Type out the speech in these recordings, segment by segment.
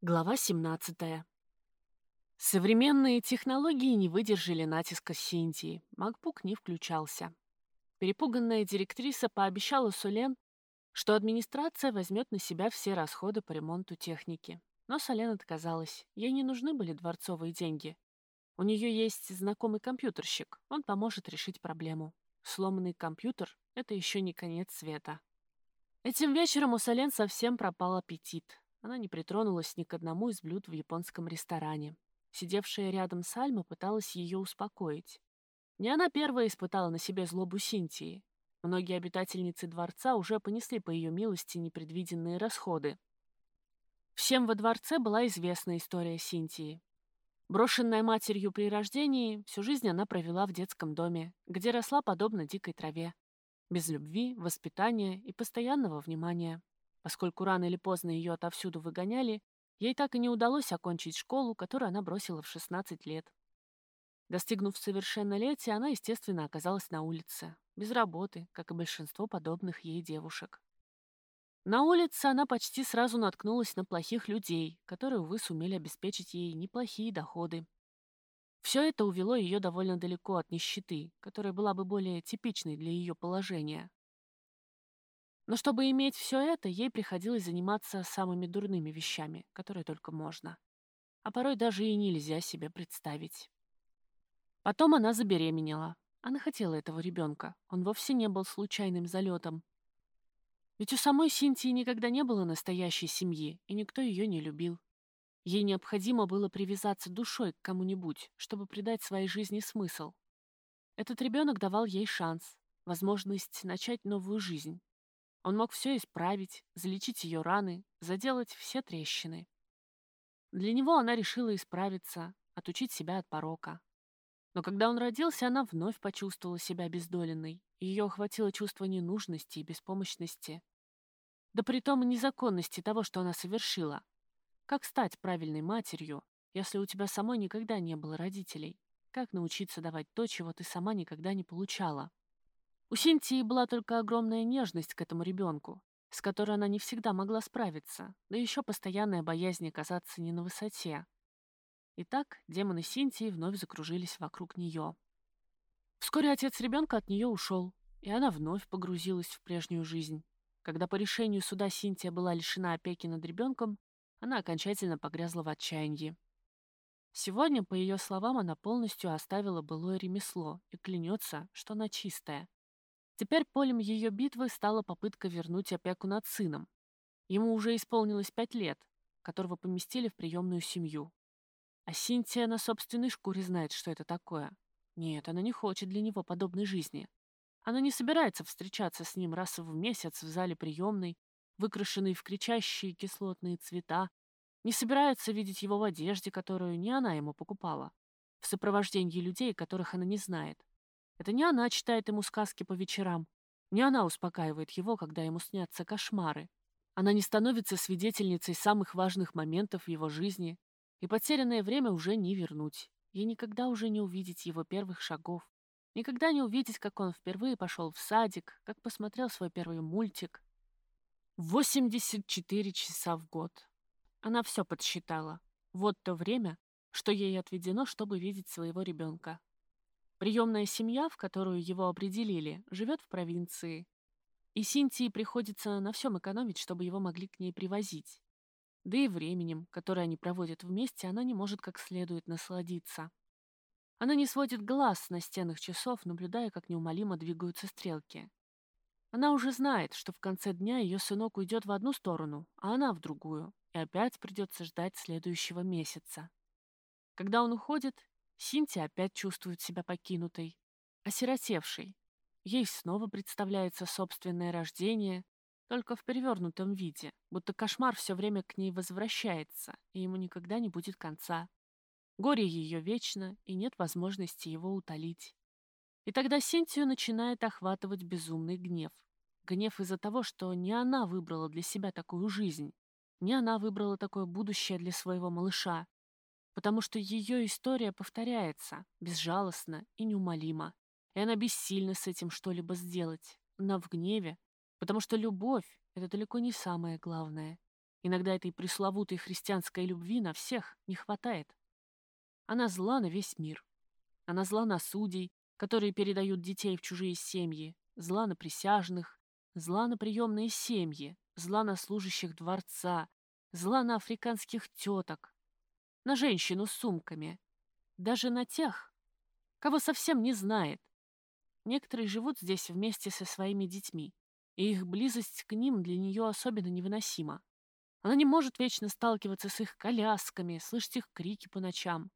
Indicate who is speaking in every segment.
Speaker 1: Глава 17. Современные технологии не выдержали натиска Синтии. MacBook не включался. Перепуганная директриса пообещала Сулен, что администрация возьмет на себя все расходы по ремонту техники. Но Солен отказалась. Ей не нужны были дворцовые деньги. У нее есть знакомый компьютерщик. Он поможет решить проблему. Сломанный компьютер — это еще не конец света. Этим вечером у Солен совсем пропал аппетит. Она не притронулась ни к одному из блюд в японском ресторане. Сидевшая рядом Сальма пыталась ее успокоить. Не она первая испытала на себе злобу Синтии. Многие обитательницы дворца уже понесли по ее милости непредвиденные расходы. Всем во дворце была известна история Синтии. Брошенная матерью при рождении, всю жизнь она провела в детском доме, где росла подобно дикой траве. Без любви, воспитания и постоянного внимания. Поскольку рано или поздно ее отовсюду выгоняли, ей так и не удалось окончить школу, которую она бросила в 16 лет. Достигнув совершеннолетия, она, естественно, оказалась на улице, без работы, как и большинство подобных ей девушек. На улице она почти сразу наткнулась на плохих людей, которые, увы, сумели обеспечить ей неплохие доходы. Все это увело ее довольно далеко от нищеты, которая была бы более типичной для ее положения. Но чтобы иметь все это, ей приходилось заниматься самыми дурными вещами, которые только можно. А порой даже и нельзя себе представить. Потом она забеременела. Она хотела этого ребенка. Он вовсе не был случайным залетом. Ведь у самой Синтии никогда не было настоящей семьи, и никто ее не любил. Ей необходимо было привязаться душой к кому-нибудь, чтобы придать своей жизни смысл. Этот ребенок давал ей шанс, возможность начать новую жизнь. Он мог все исправить, залечить ее раны, заделать все трещины. Для него она решила исправиться, отучить себя от порока. Но когда он родился, она вновь почувствовала себя обездоленной, ее охватило чувство ненужности и беспомощности. Да при том и незаконности того, что она совершила. Как стать правильной матерью, если у тебя самой никогда не было родителей? Как научиться давать то, чего ты сама никогда не получала? У Синтии была только огромная нежность к этому ребенку, с которой она не всегда могла справиться, да еще постоянная боязнь оказаться не на высоте. Итак, демоны Синтии вновь закружились вокруг нее. Вскоре отец ребенка от нее ушел, и она вновь погрузилась в прежнюю жизнь. Когда по решению суда Синтия была лишена опеки над ребенком, она окончательно погрязла в отчаянии. Сегодня, по ее словам, она полностью оставила былое ремесло и клянется, что она чистая. Теперь полем ее битвы стала попытка вернуть опеку над сыном. Ему уже исполнилось пять лет, которого поместили в приемную семью. А Синтия на собственной шкуре знает, что это такое. Нет, она не хочет для него подобной жизни. Она не собирается встречаться с ним раз в месяц в зале приемной, выкрашенной в кричащие кислотные цвета, не собирается видеть его в одежде, которую не она ему покупала, в сопровождении людей, которых она не знает. Это не она читает ему сказки по вечерам, не она успокаивает его, когда ему снятся кошмары. Она не становится свидетельницей самых важных моментов в его жизни, и потерянное время уже не вернуть. Ей никогда уже не увидеть его первых шагов, никогда не увидеть, как он впервые пошел в садик, как посмотрел свой первый мультик. 84 часа в год. Она все подсчитала. Вот то время, что ей отведено, чтобы видеть своего ребенка. Приемная семья, в которую его определили, живет в провинции. И Синтии приходится на всем экономить, чтобы его могли к ней привозить. Да и временем, которое они проводят вместе, она не может как следует насладиться. Она не сводит глаз на стенах часов, наблюдая, как неумолимо двигаются стрелки. Она уже знает, что в конце дня ее сынок уйдет в одну сторону, а она в другую, и опять придется ждать следующего месяца. Когда он уходит, Синтия опять чувствует себя покинутой, осиротевшей. Ей снова представляется собственное рождение, только в перевернутом виде, будто кошмар все время к ней возвращается, и ему никогда не будет конца. Горе ее вечно, и нет возможности его утолить. И тогда Синтию начинает охватывать безумный гнев. Гнев из-за того, что не она выбрала для себя такую жизнь, не она выбрала такое будущее для своего малыша, потому что ее история повторяется, безжалостно и неумолимо, и она бессильна с этим что-либо сделать. Она в гневе, потому что любовь — это далеко не самое главное. Иногда этой пресловутой христианской любви на всех не хватает. Она зла на весь мир. Она зла на судей, которые передают детей в чужие семьи, зла на присяжных, зла на приемные семьи, зла на служащих дворца, зла на африканских теток, на женщину с сумками, даже на тех, кого совсем не знает. Некоторые живут здесь вместе со своими детьми, и их близость к ним для нее особенно невыносима. Она не может вечно сталкиваться с их колясками, слышать их крики по ночам.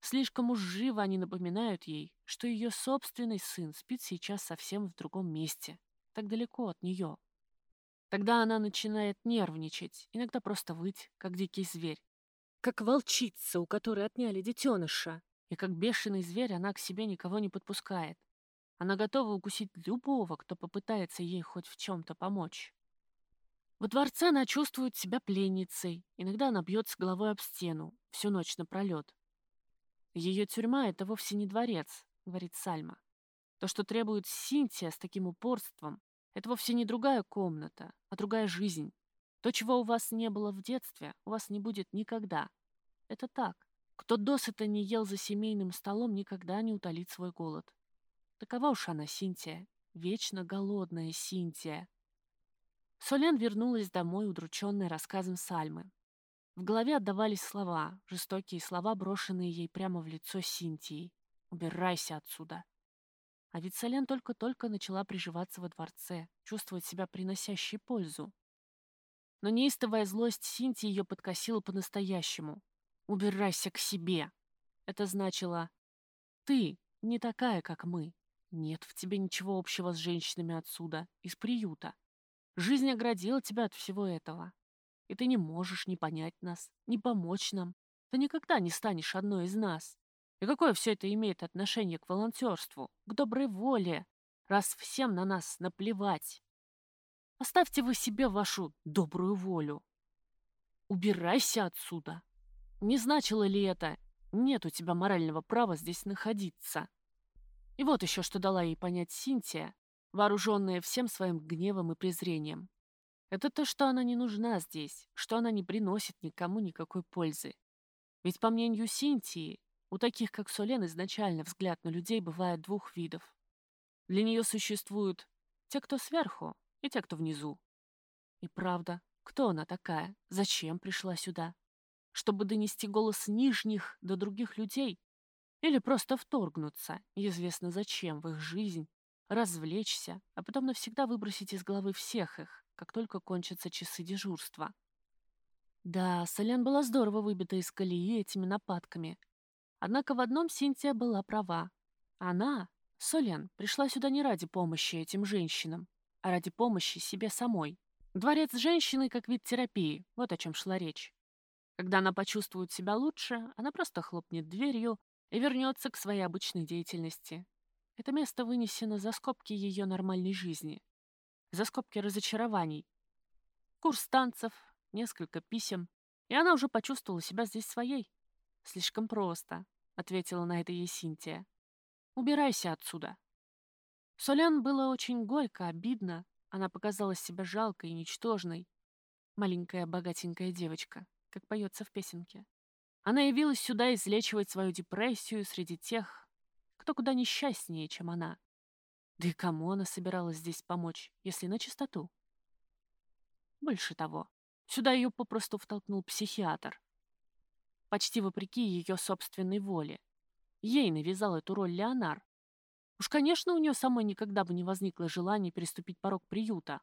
Speaker 1: Слишком уж живо они напоминают ей, что ее собственный сын спит сейчас совсем в другом месте, так далеко от нее. Тогда она начинает нервничать, иногда просто выть, как дикий зверь. Как волчица, у которой отняли детеныша. И как бешеный зверь она к себе никого не подпускает. Она готова укусить любого, кто попытается ей хоть в чем-то помочь. Во дворце она чувствует себя пленницей. Иногда она бьется головой об стену, всю ночь напролет. Ее тюрьма — это вовсе не дворец, говорит Сальма. То, что требует Синтия с таким упорством, это вовсе не другая комната, а другая жизнь. То, чего у вас не было в детстве, у вас не будет никогда. Это так. Кто досыта не ел за семейным столом, никогда не утолит свой голод. Такова уж она, Синтия. Вечно голодная Синтия. Солен вернулась домой, удрученная рассказом Сальмы. В голове отдавались слова, жестокие слова, брошенные ей прямо в лицо Синтии. «Убирайся отсюда!» А ведь Солен только-только начала приживаться во дворце, чувствовать себя приносящей пользу. Но неистовая злость Синтии ее подкосила по-настоящему. «Убирайся к себе!» Это значило «Ты не такая, как мы. Нет в тебе ничего общего с женщинами отсюда, из приюта. Жизнь оградила тебя от всего этого. И ты не можешь не понять нас, не помочь нам. Ты никогда не станешь одной из нас. И какое все это имеет отношение к волонтерству, к доброй воле, раз всем на нас наплевать? Оставьте вы себе вашу добрую волю. Убирайся отсюда. Не значило ли это, нет у тебя морального права здесь находиться? И вот еще что дала ей понять Синтия, вооруженная всем своим гневом и презрением. Это то, что она не нужна здесь, что она не приносит никому никакой пользы. Ведь, по мнению Синтии, у таких, как Солен, изначально взгляд на людей бывает двух видов. Для нее существуют те, кто сверху, и те, кто внизу. И правда, кто она такая? Зачем пришла сюда? Чтобы донести голос нижних до других людей? Или просто вторгнуться, неизвестно зачем, в их жизнь, развлечься, а потом навсегда выбросить из головы всех их, как только кончатся часы дежурства. Да, Солян была здорово выбита из колеи этими нападками. Однако в одном Синтия была права. Она, Солян, пришла сюда не ради помощи этим женщинам, а ради помощи себе самой. Дворец женщины как вид терапии, вот о чем шла речь. Когда она почувствует себя лучше, она просто хлопнет дверью и вернется к своей обычной деятельности. Это место вынесено за скобки ее нормальной жизни за скобки разочарований. Курс танцев, несколько писем, и она уже почувствовала себя здесь своей. «Слишком просто», — ответила на это ей Синтия. «Убирайся отсюда». Солян было очень горько, обидно. Она показала себя жалкой и ничтожной. Маленькая богатенькая девочка, как поется в песенке. Она явилась сюда излечивать свою депрессию среди тех, кто куда несчастнее, чем она. Да и кому она собиралась здесь помочь, если на чистоту? Больше того, сюда ее попросту втолкнул психиатр. Почти вопреки ее собственной воле. Ей навязал эту роль Леонар. Уж, конечно, у нее самой никогда бы не возникло желания переступить порог приюта.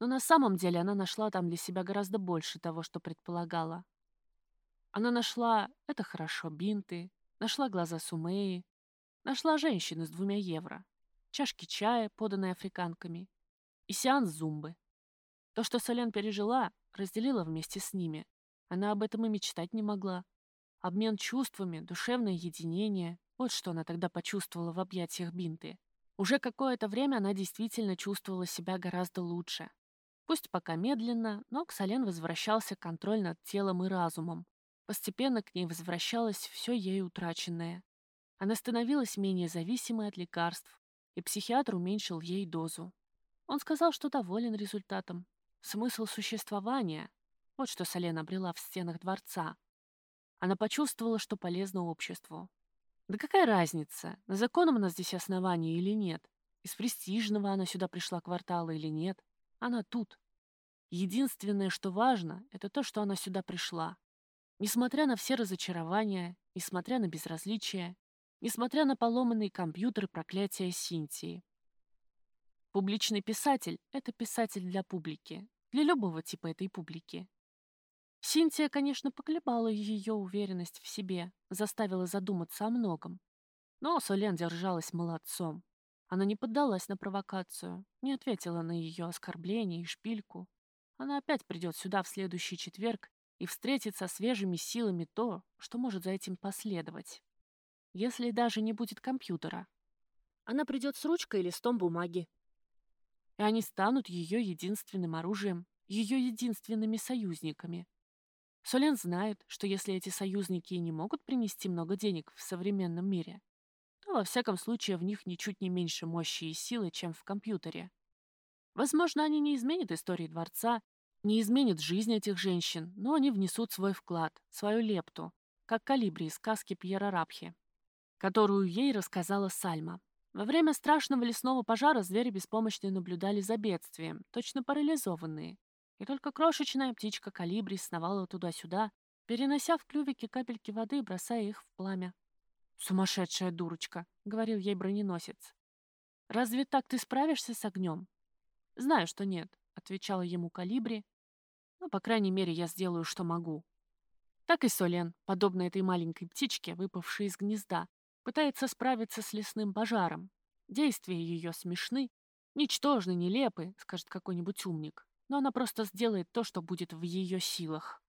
Speaker 1: Но на самом деле она нашла там для себя гораздо больше того, что предполагала. Она нашла, это хорошо, бинты, нашла глаза Сумеи, нашла женщину с двумя евро чашки чая, поданные африканками, и сеанс зумбы. То, что Солен пережила, разделила вместе с ними. Она об этом и мечтать не могла. Обмен чувствами, душевное единение — вот что она тогда почувствовала в объятиях Бинты. Уже какое-то время она действительно чувствовала себя гораздо лучше. Пусть пока медленно, но к Солен возвращался контроль над телом и разумом. Постепенно к ней возвращалось все ей утраченное. Она становилась менее зависимой от лекарств, и психиатр уменьшил ей дозу. Он сказал, что доволен результатом. Смысл существования Вот что Солен обрела в стенах дворца. Она почувствовала, что полезно обществу. Да какая разница, на законном она здесь основании или нет? Из престижного она сюда пришла квартала или нет? Она тут. Единственное, что важно, это то, что она сюда пришла. Несмотря на все разочарования, несмотря на безразличие, несмотря на поломанные компьютеры проклятия Синтии. Публичный писатель — это писатель для публики, для любого типа этой публики. Синтия, конечно, поколебала ее уверенность в себе, заставила задуматься о многом. Но Солен держалась молодцом. Она не поддалась на провокацию, не ответила на ее оскорбление и шпильку, она опять придет сюда в следующий четверг и встретит со свежими силами то, что может за этим последовать. Если даже не будет компьютера. Она придет с ручкой и листом бумаги. И они станут ее единственным оружием, ее единственными союзниками. Солен знает, что если эти союзники не могут принести много денег в современном мире, то во всяком случае в них ничуть не меньше мощи и силы, чем в компьютере. Возможно, они не изменят истории дворца, не изменят жизнь этих женщин, но они внесут свой вклад, свою лепту, как калибри из сказки Пьера Рапхи, которую ей рассказала Сальма. Во время страшного лесного пожара звери беспомощно наблюдали за бедствием, точно парализованные. И только крошечная птичка калибри сновала туда-сюда, перенося в клювике капельки воды и бросая их в пламя. «Сумасшедшая дурочка», — говорил ей броненосец. «Разве так ты справишься с огнем?» «Знаю, что нет», — отвечала ему калибри. «Но, по крайней мере, я сделаю, что могу». Так и Солен, подобно этой маленькой птичке, выпавшей из гнезда, пытается справиться с лесным пожаром. Действия ее смешны, ничтожны, нелепы, скажет какой-нибудь умник, но она просто сделает то, что будет в ее силах.